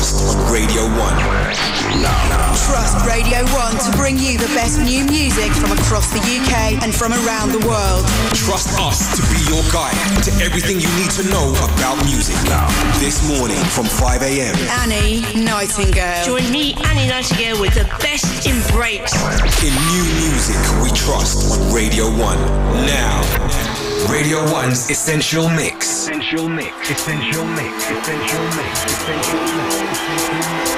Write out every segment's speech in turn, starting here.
trust on Radio 1. Trust Radio 1 to bring you the best new music from across the UK and from around the world. Trust us to be your guide to everything you need to know about music. Now, This morning from 5 a.m. Annie Nightingale. Join me, Annie Nightingale, with the best in breaks. In new music we trust on Radio 1. Now, Radio 1's Essential Mix. Essential mix, essential mix, essential mix, essential mix.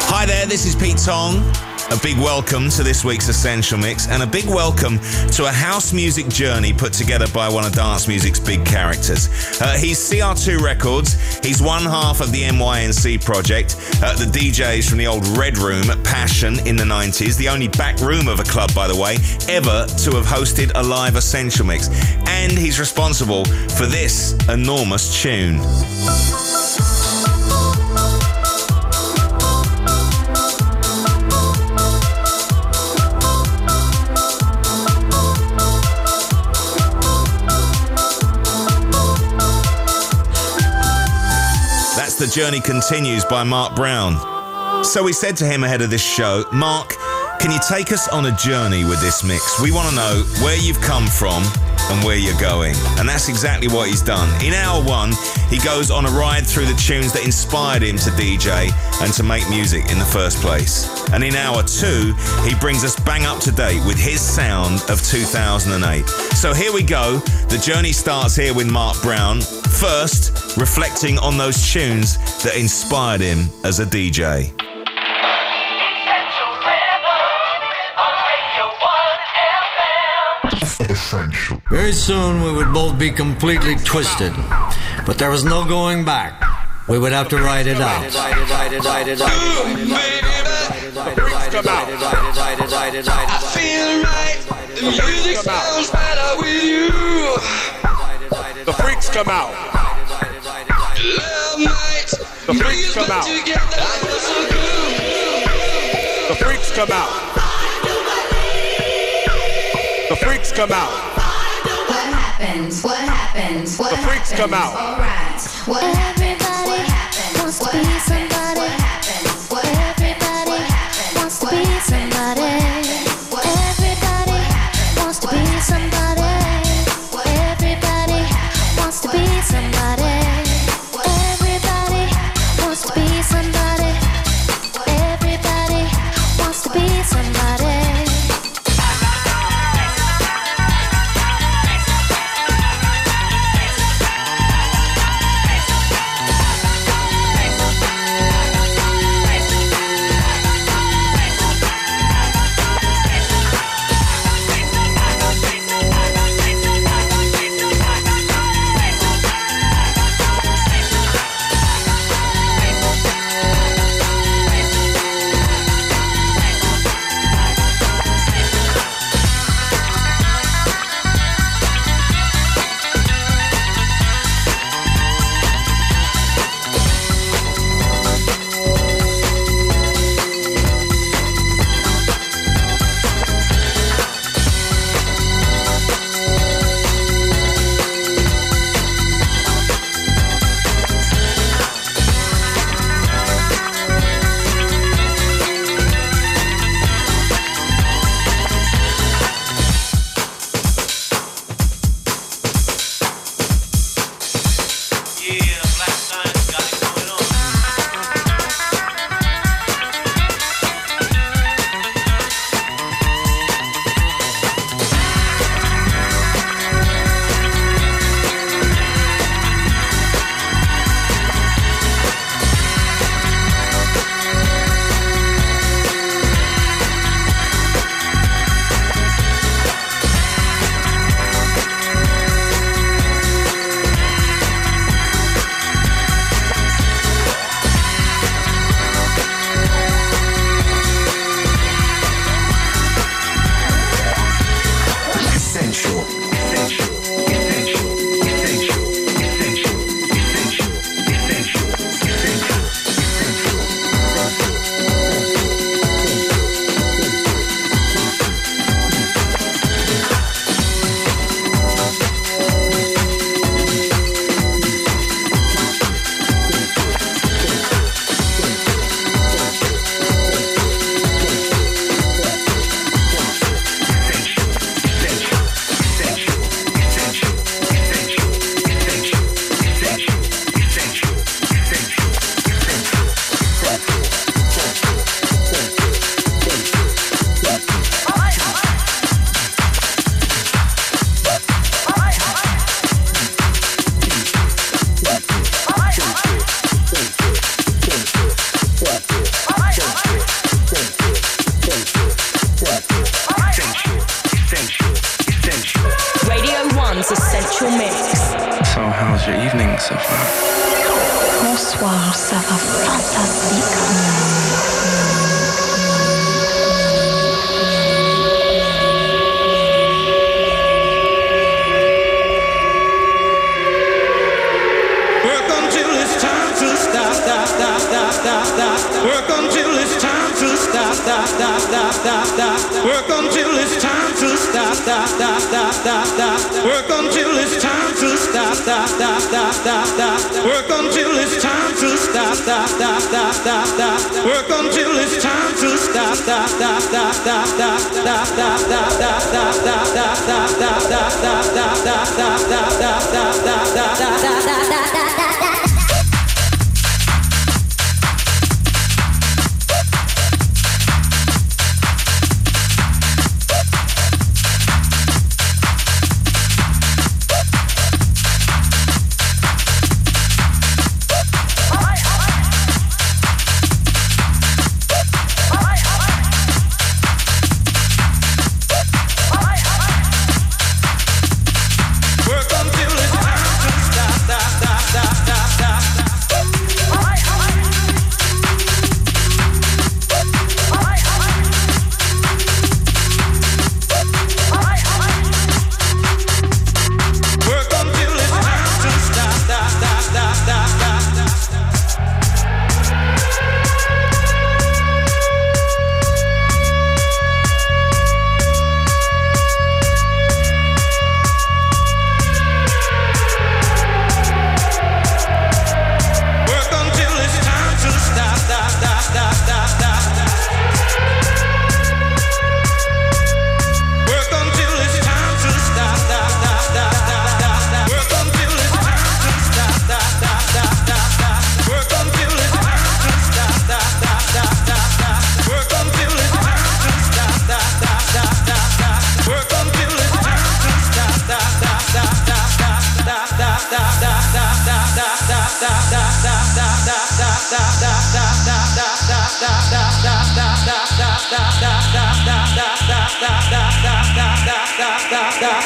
Hi there, this is Pete Tong. A big welcome to this week's Essential Mix and a big welcome to a house music journey put together by one of dance music's big characters. Uh, he's CR2 Records, he's one half of the MYNC project, uh, the DJs from the old Red Room at Passion in the 90s, the only back room of a club, by the way, ever to have hosted a live Essential Mix. And he's responsible for this enormous tune. The Journey Continues by Mark Brown. So we said to him ahead of this show, Mark, can you take us on a journey with this mix? We want to know where you've come from and where you're going. And that's exactly what he's done. In hour one, he goes on a ride through the tunes that inspired him to DJ and to make music in the first place. And in hour two, he brings us bang up to date with his sound of 2008. So here we go. The journey starts here with Mark Brown. First, reflecting on those tunes that inspired him as a DJ. Very soon we would both be completely twisted, but there was no going back. We would have to ride it out. Come out. I feel right. The music sounds better with you. The freaks come out. Love nights. The freaks come out. Together, I feel so good. The freaks come out. The freaks come out. What happens? What happens? What The freaks happens? come out. Alright. What happens? What happens? wants to What be happens? somebody. What happens? What happens? Everybody What happens? wants to What be happens? somebody.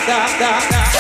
stop, stop, stop.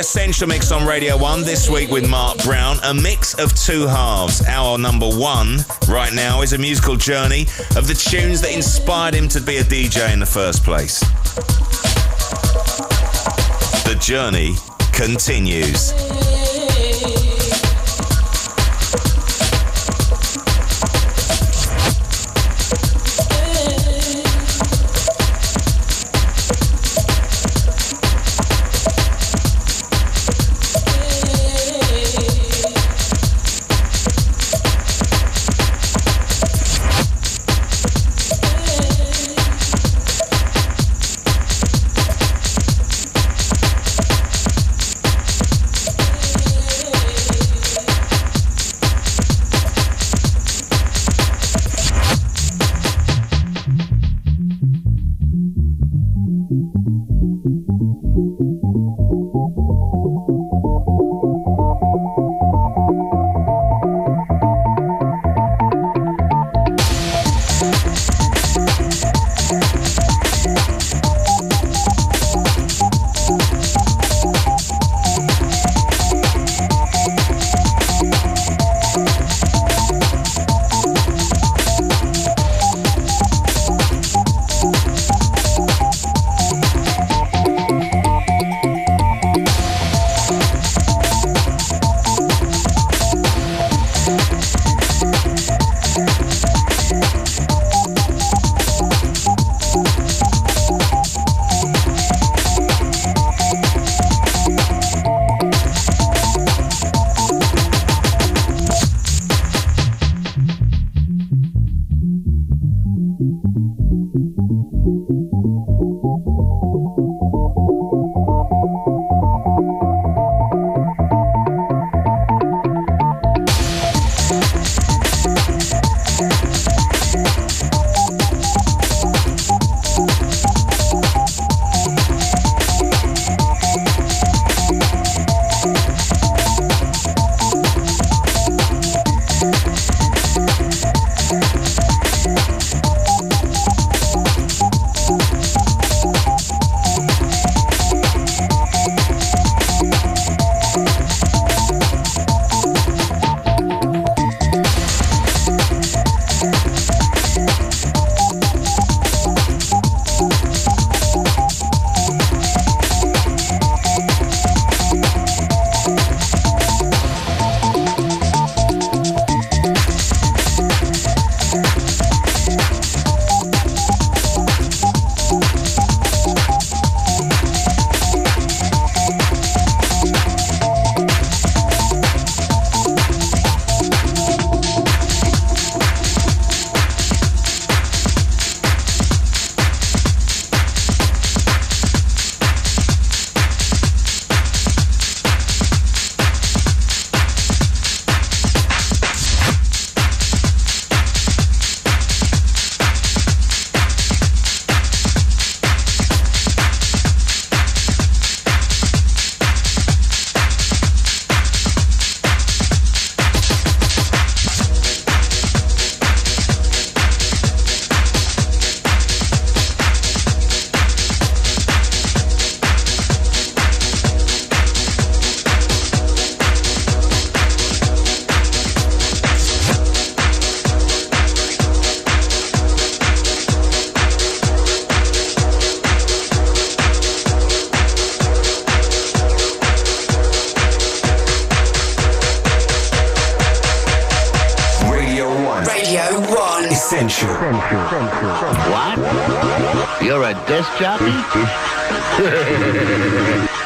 Essential Mix on Radio 1 this week with Mark Brown, a mix of two halves. Our number one right now is a musical journey of the tunes that inspired him to be a DJ in the first place. The journey continues. 1. Essential. What? You're a disc jockey?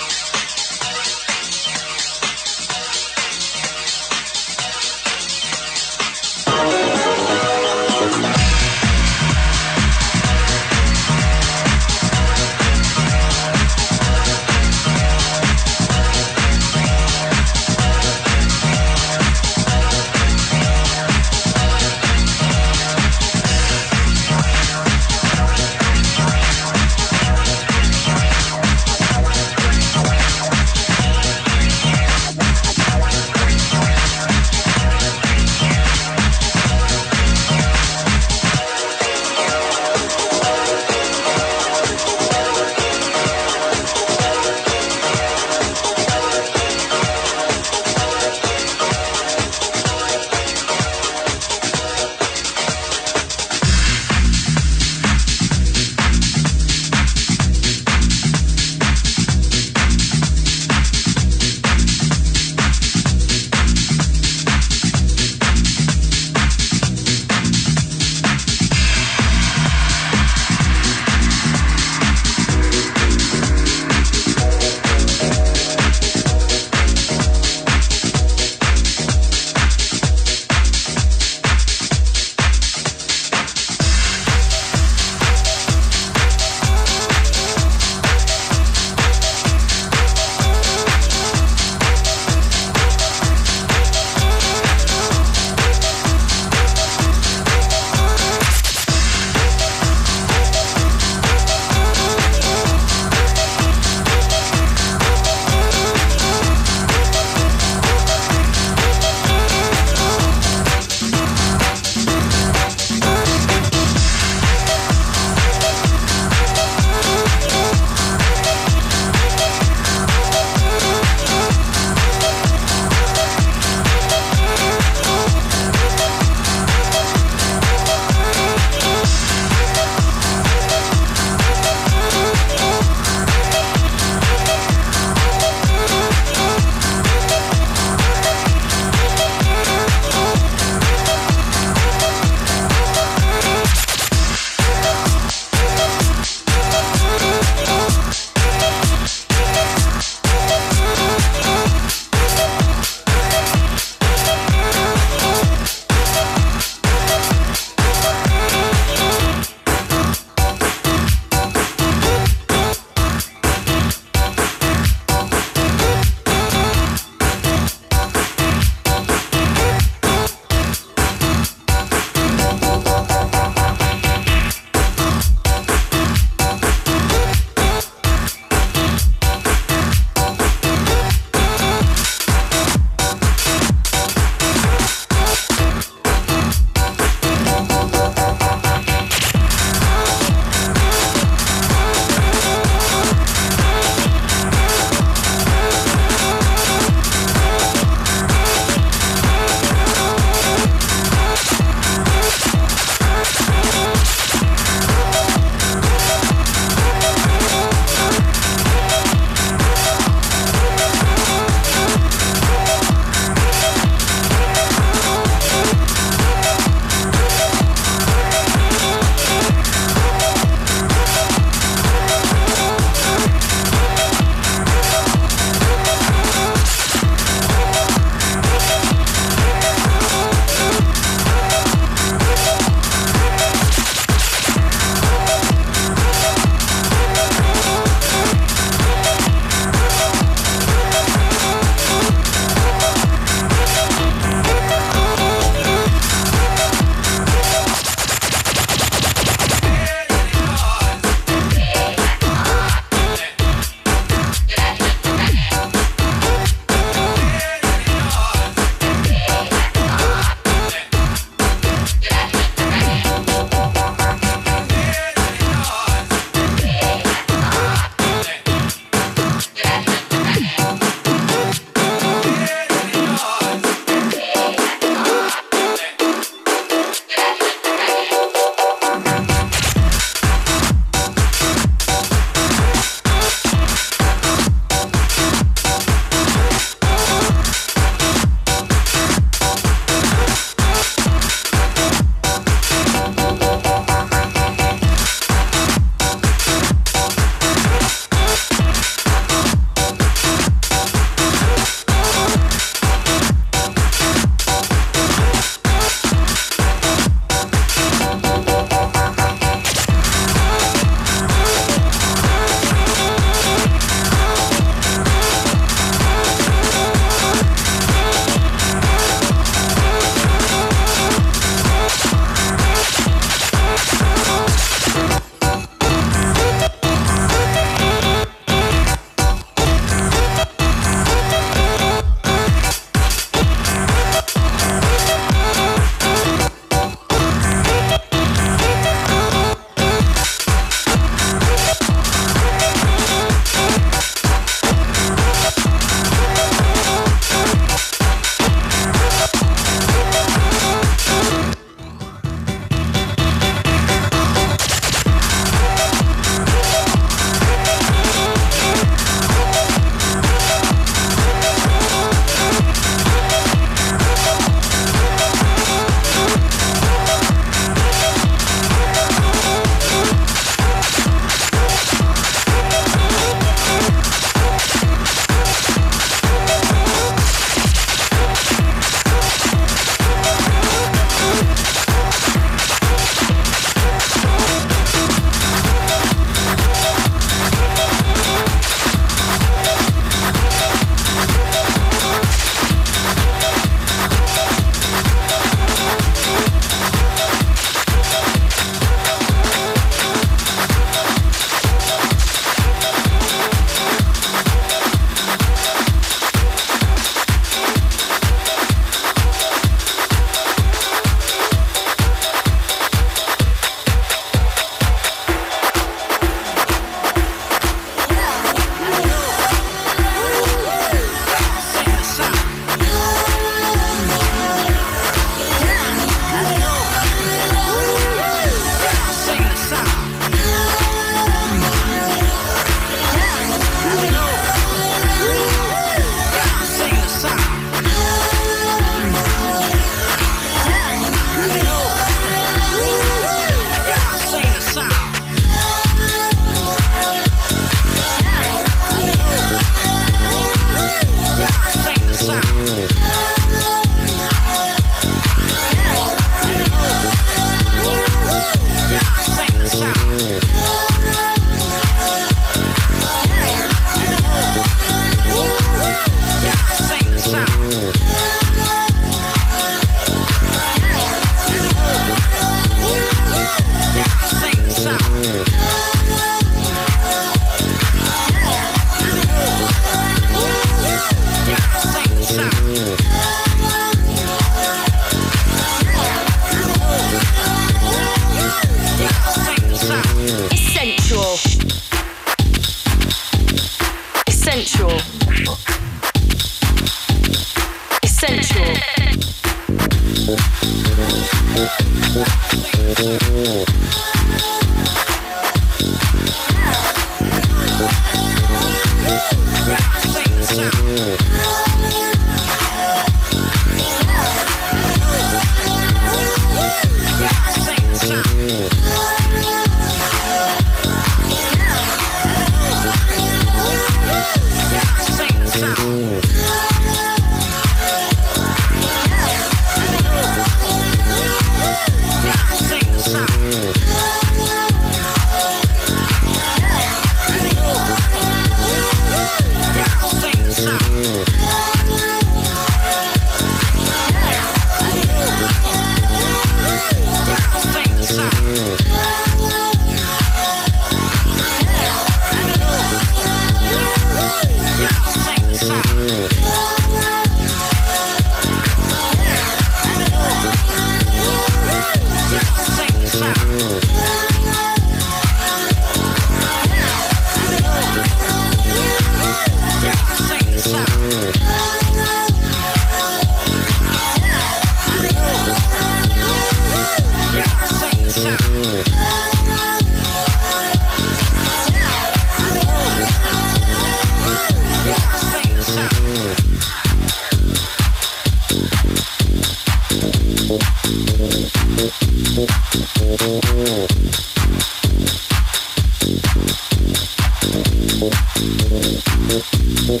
Thank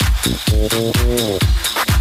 you.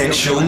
Essential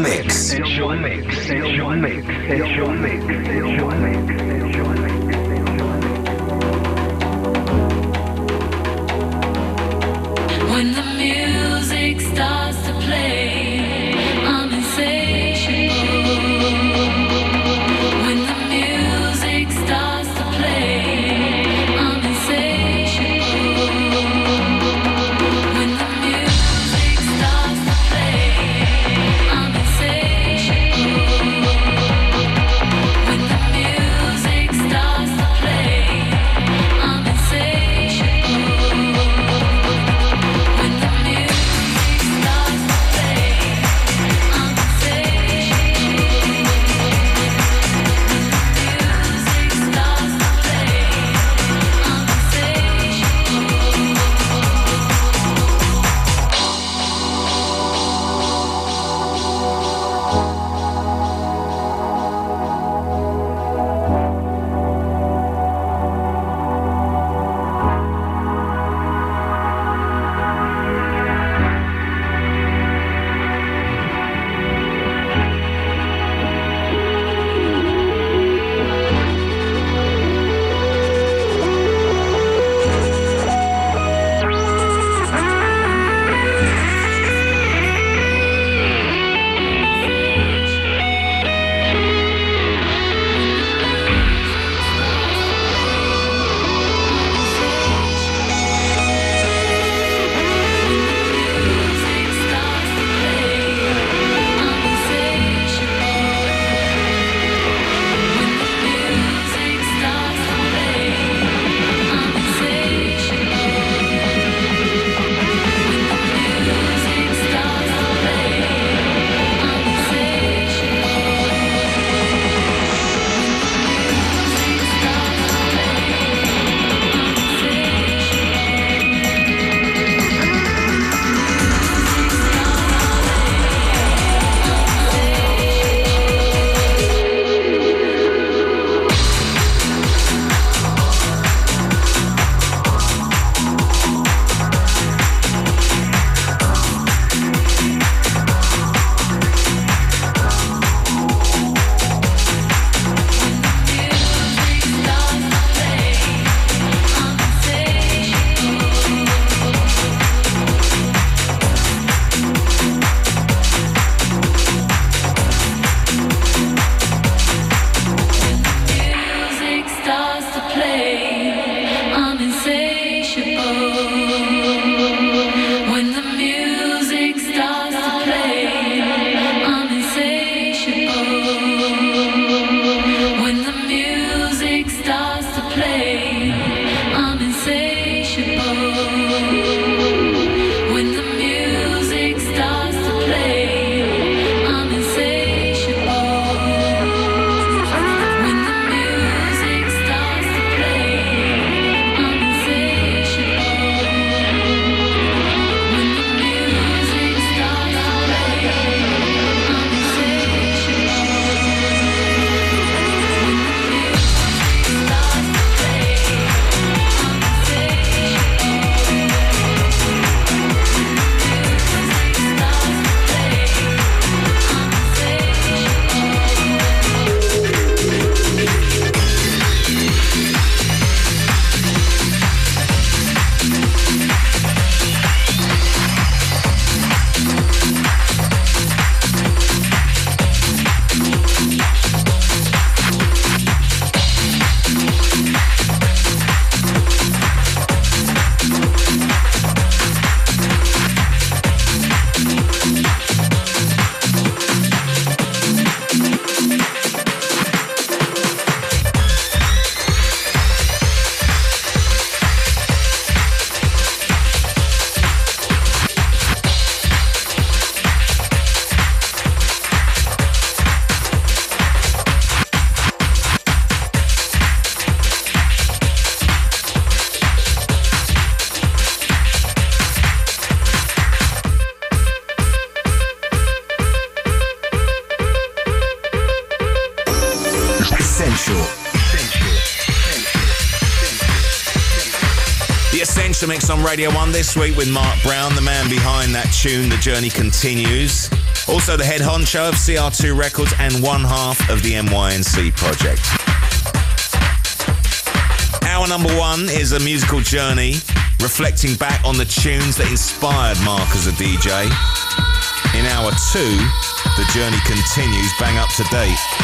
Radio 1 this week with Mark Brown, the man behind that tune, The Journey Continues. Also, the head honcho of CR2 Records and one half of the MYNC project. Hour number one is a musical journey reflecting back on the tunes that inspired Mark as a DJ. In hour two, the journey continues bang up to date.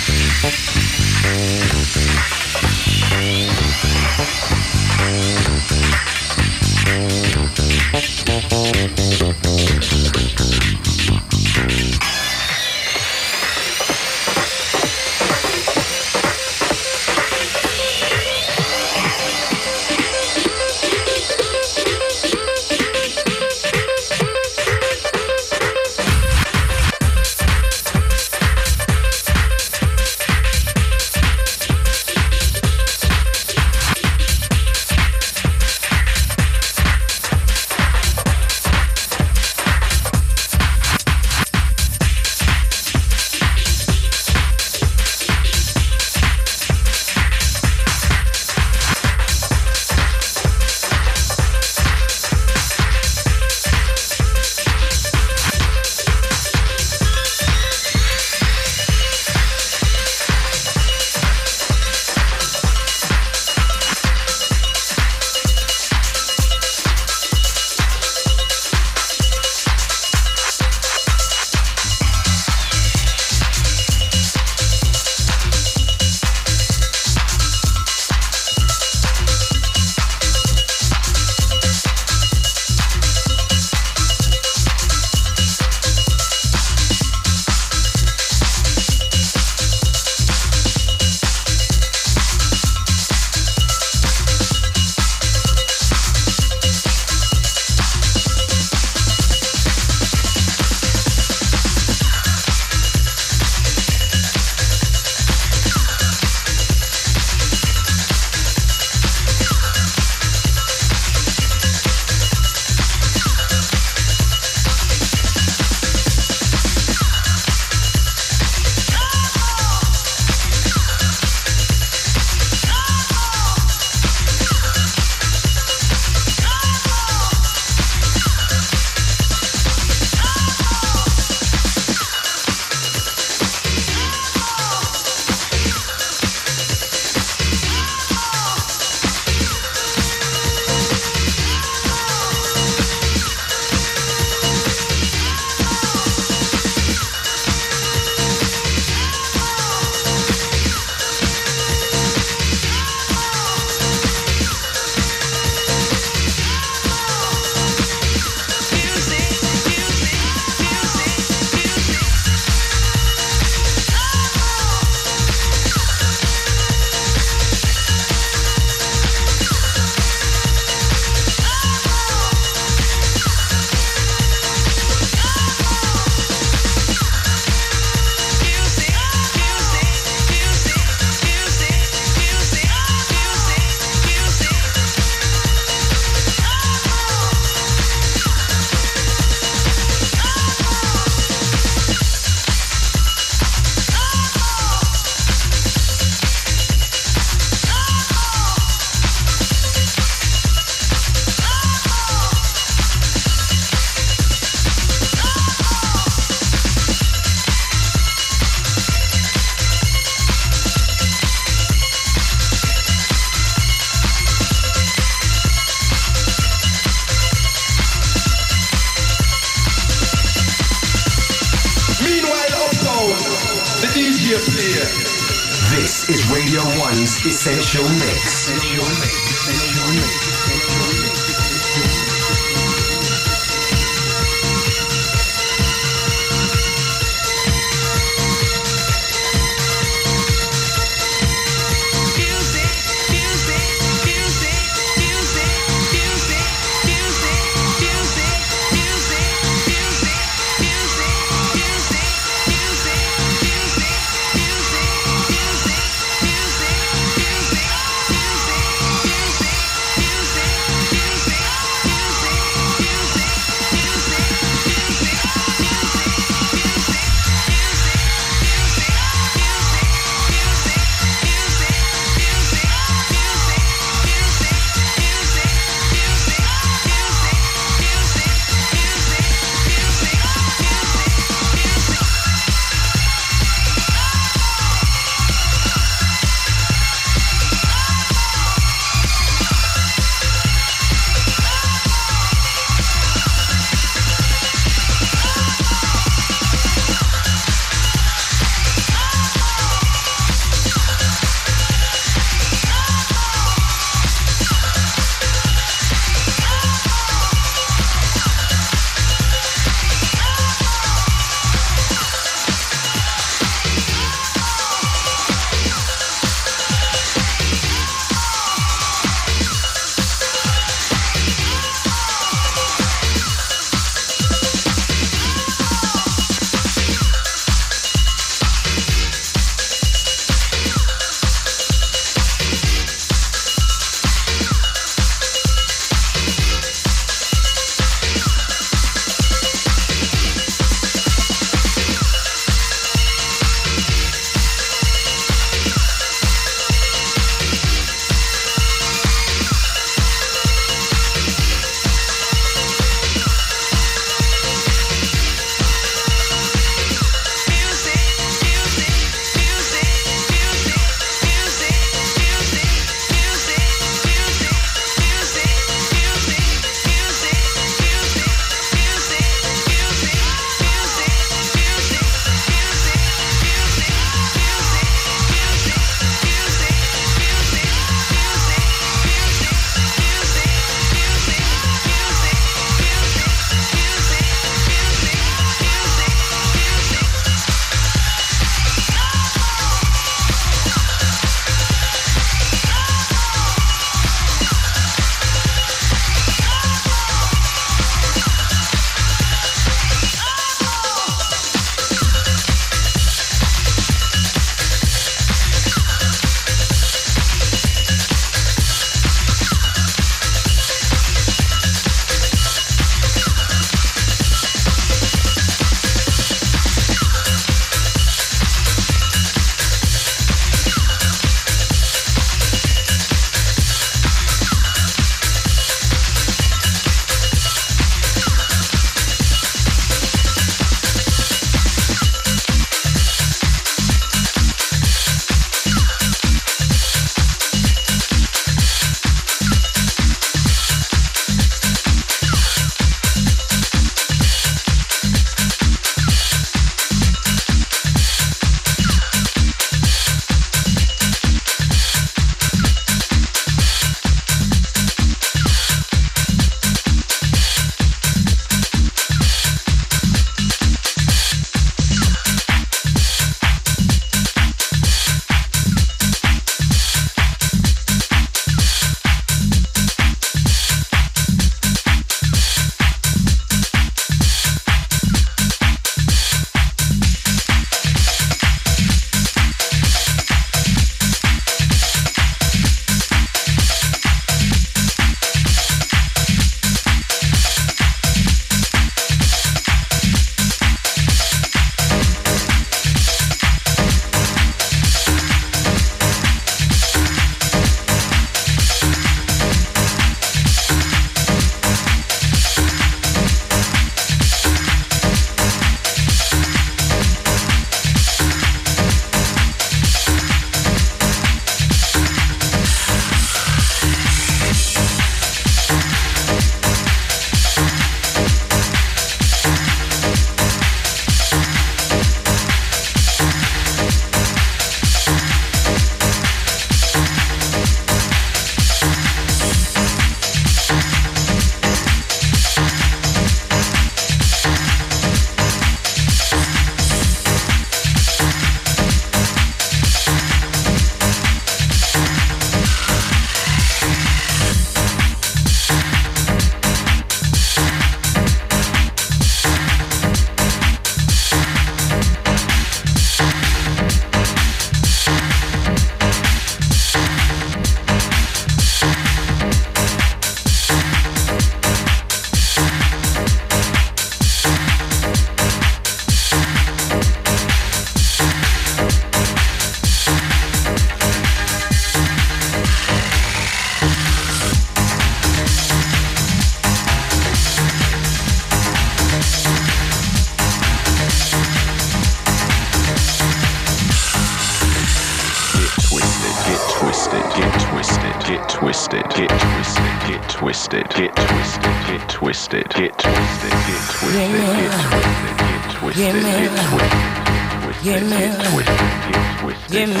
Give me. Give me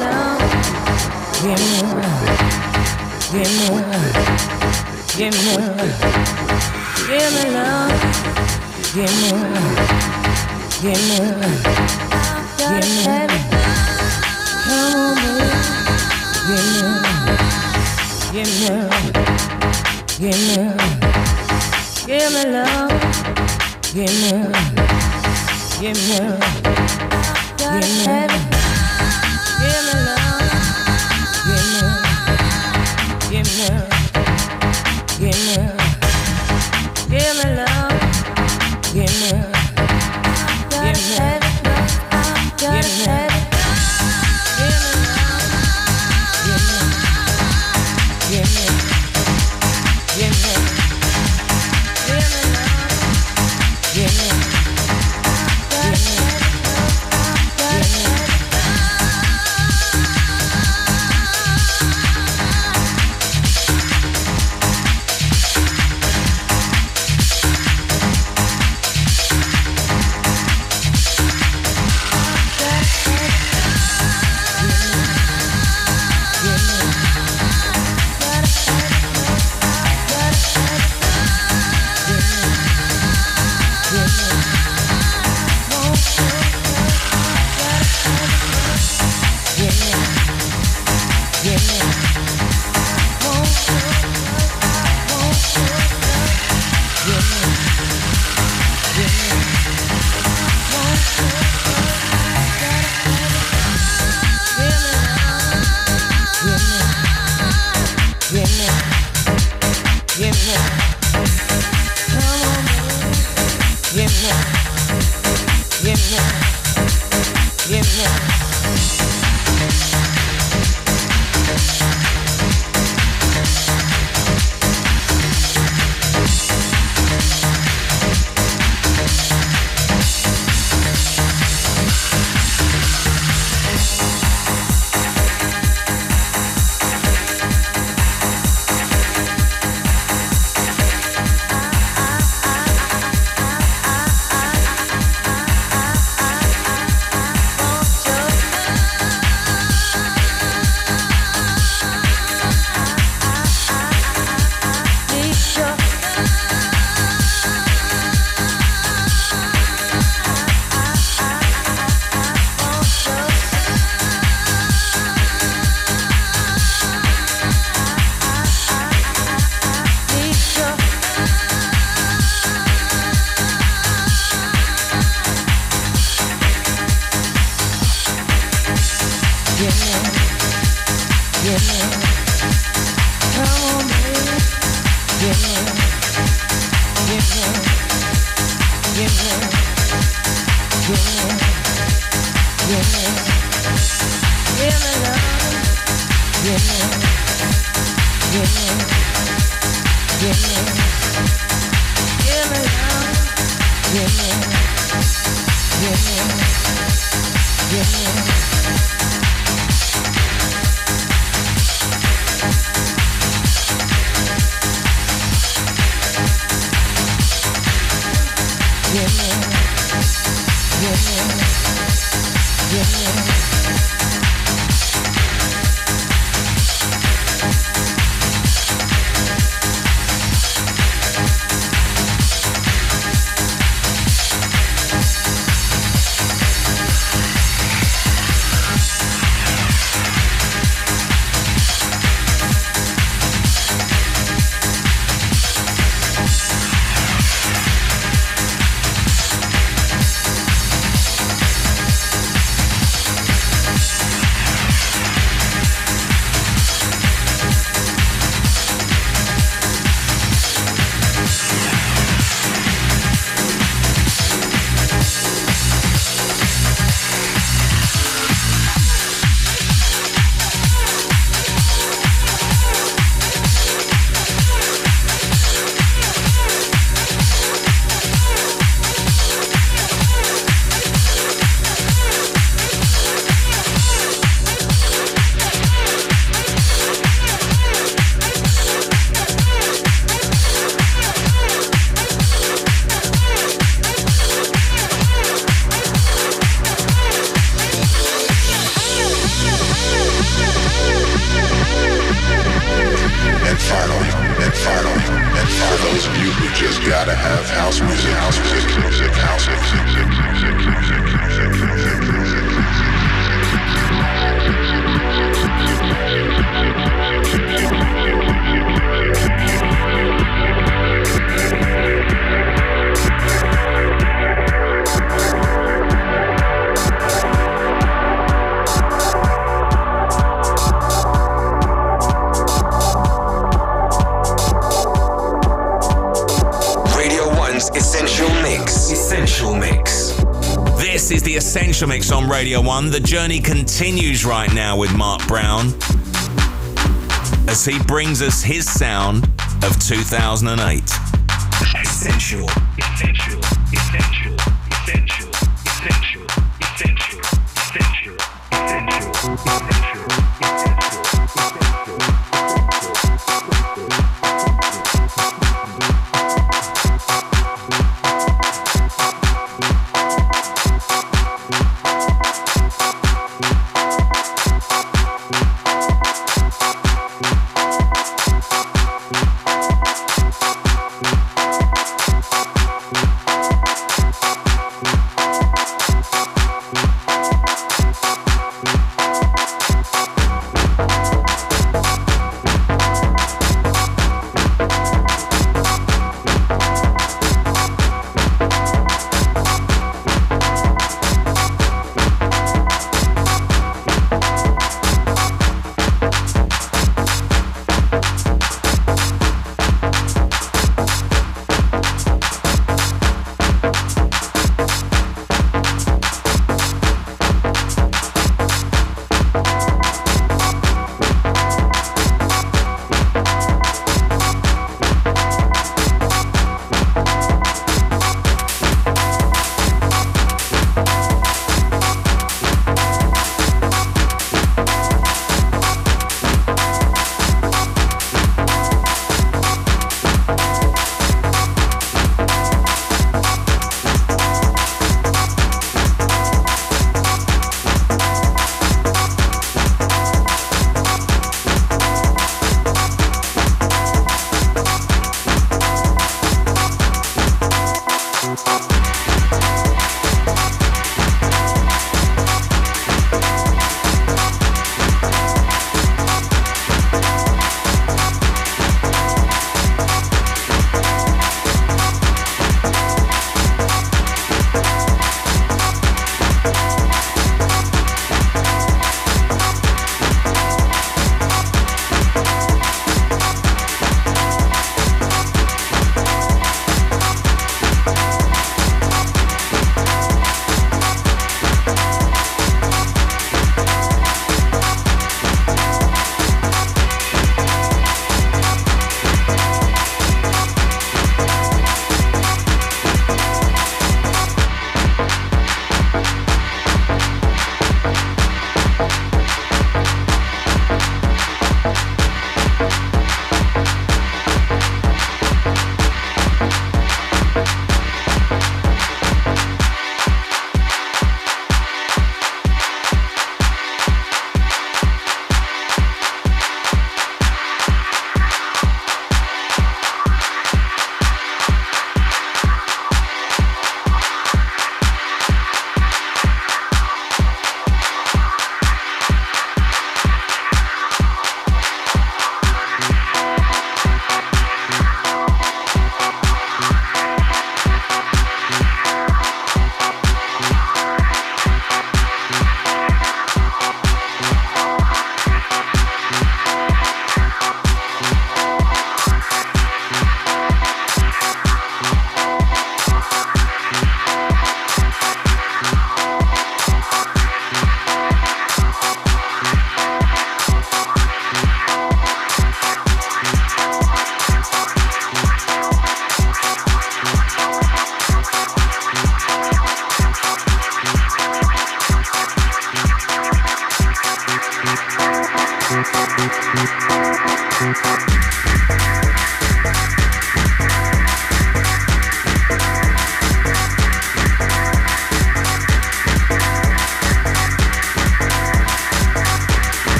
love. Give me. Give me. Give me. Give me love. Give me love. Give me love. Radio 1. The journey continues right now with Mark Brown as he brings us his sound of 2008. Essential. Essential.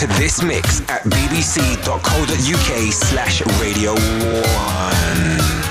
To this mix at bbc.co.uk slash radio 1.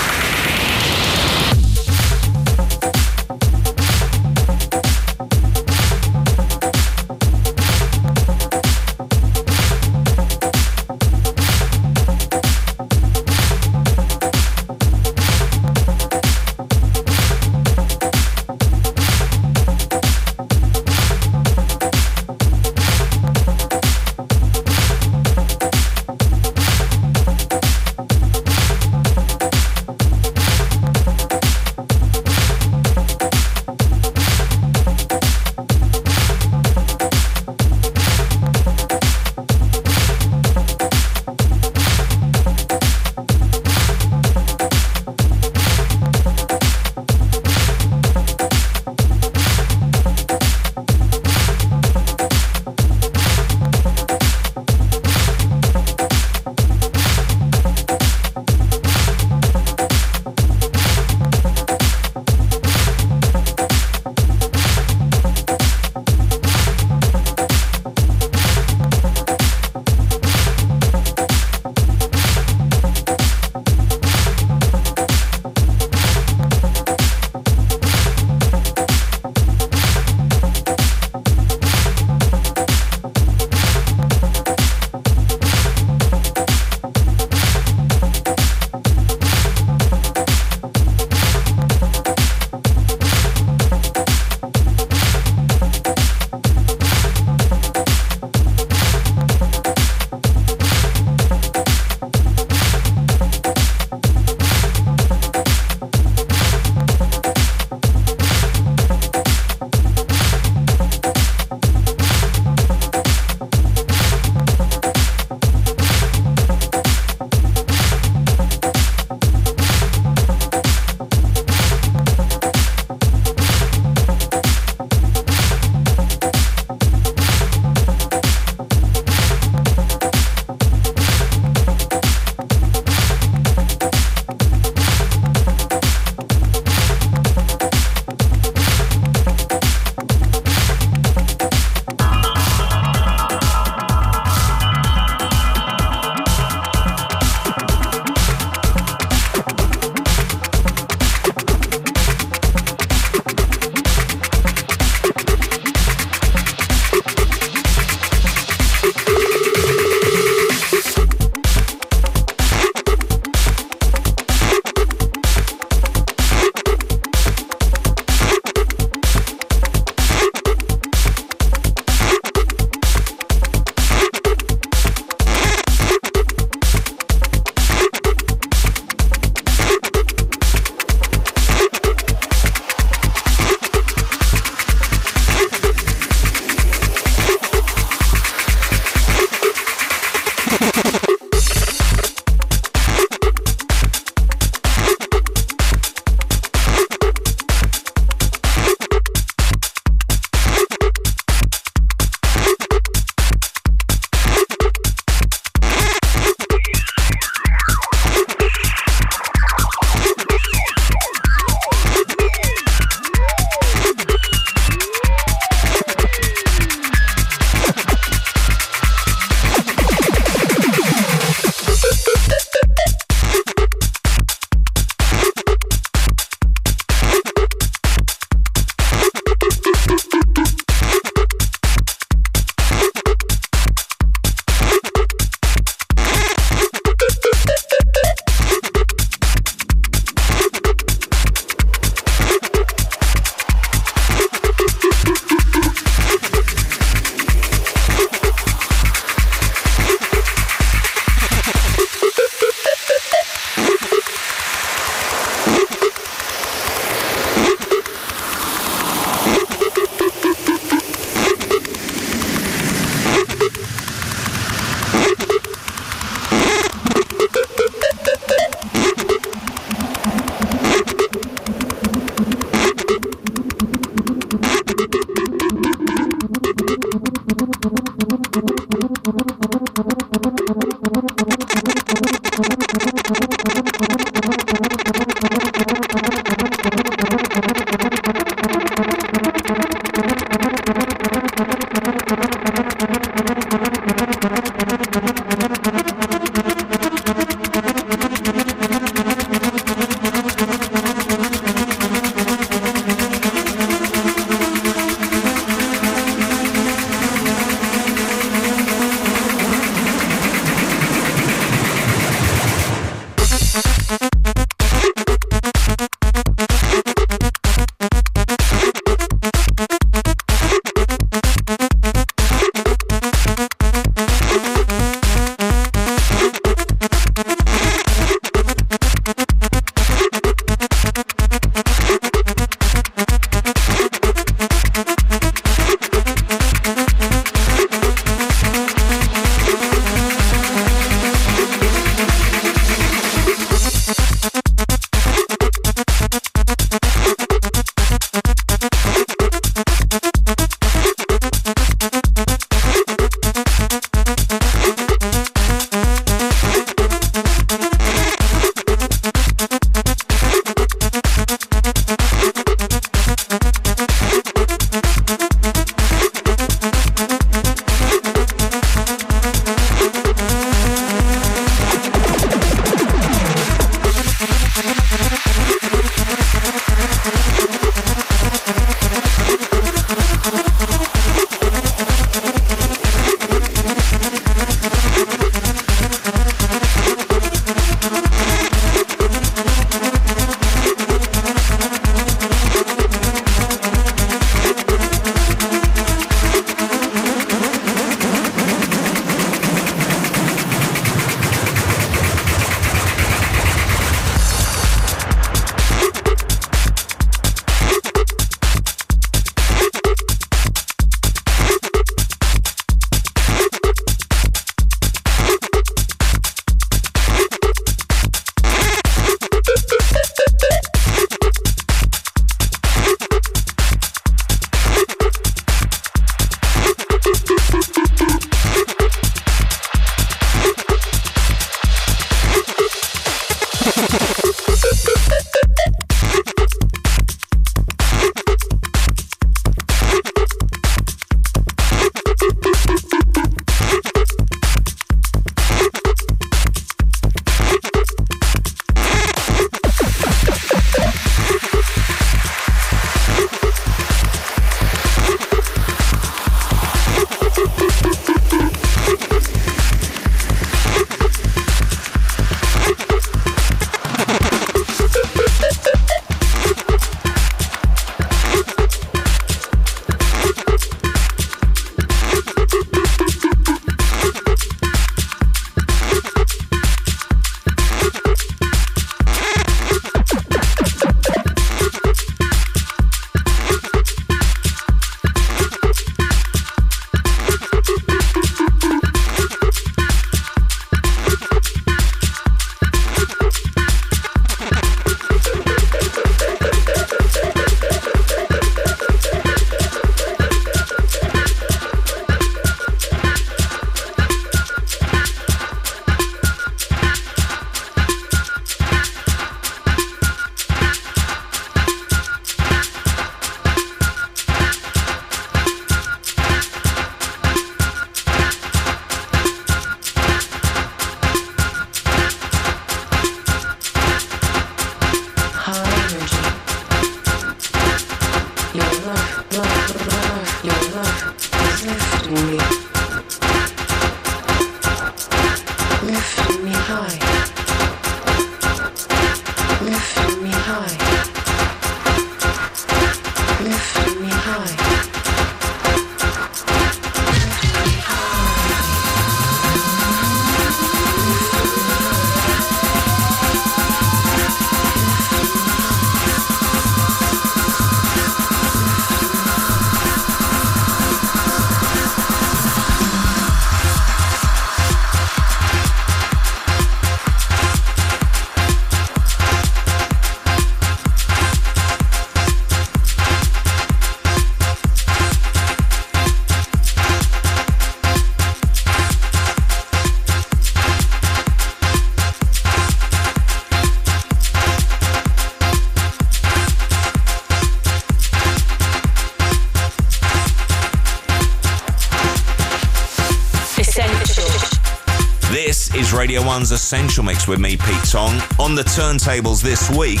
1's Essential Mix with me, Pete Tong. On the turntables this week,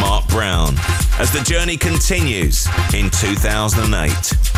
Mark Brown. As the journey continues in 2008.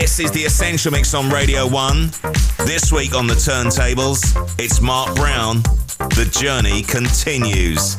This is the Essential Mix on Radio 1. This week on the turntables, it's Mark Brown. The journey continues.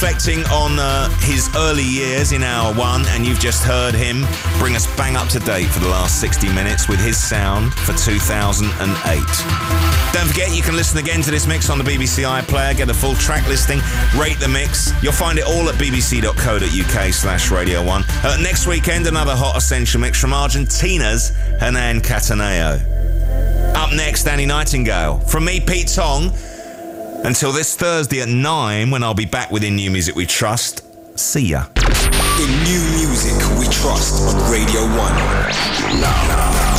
Reflecting on uh, his early years in hour one, and you've just heard him bring us bang up to date for the last 60 minutes with his sound for 2008. Don't forget, you can listen again to this mix on the BBC iPlayer, get a full track listing, rate the mix. You'll find it all at bbc.co.uk slash Radio 1. Uh, next weekend, another hot essential mix from Argentina's Hernan Cattaneo. Up next, Annie Nightingale. From me, Pete Tong. Until this Thursday at 9, when I'll be back with In New Music We Trust. See ya. In new music we trust on Radio 1.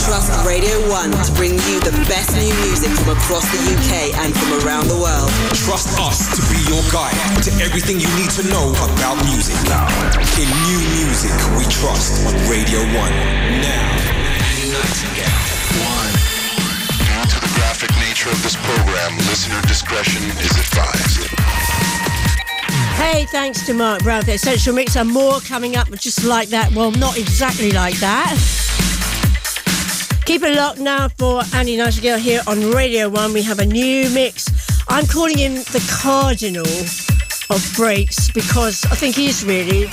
Trust Radio 1 to bring you the best new music from across the UK and from around the world. Trust us to be your guide to everything you need to know about music. In new music we trust on Radio 1. Now. Due to the graphic nature of this program, listener discretion is advised. Hey, thanks to Mark Brown for Essential Mix and more coming up just like that. Well, not exactly like that. Keep it locked now for Annie Nightingale here on Radio 1. We have a new mix. I'm calling him the Cardinal of Breaks because I think he is really.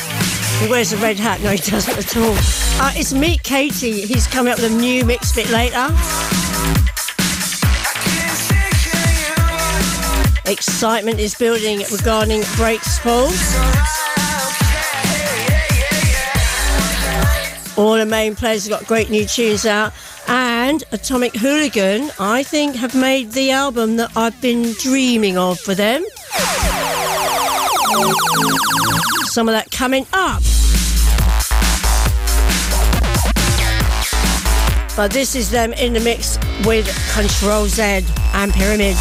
He wears a red hat. No, he doesn't at all. Uh, it's Meat Katie. He's coming up with a new mix a bit later. Excitement is building regarding Breakspoll. All the main players have got great new tunes out. And Atomic Hooligan, I think, have made the album that I've been dreaming of for them. Some of that coming up. But this is them in the mix with Control Z and Pyramid.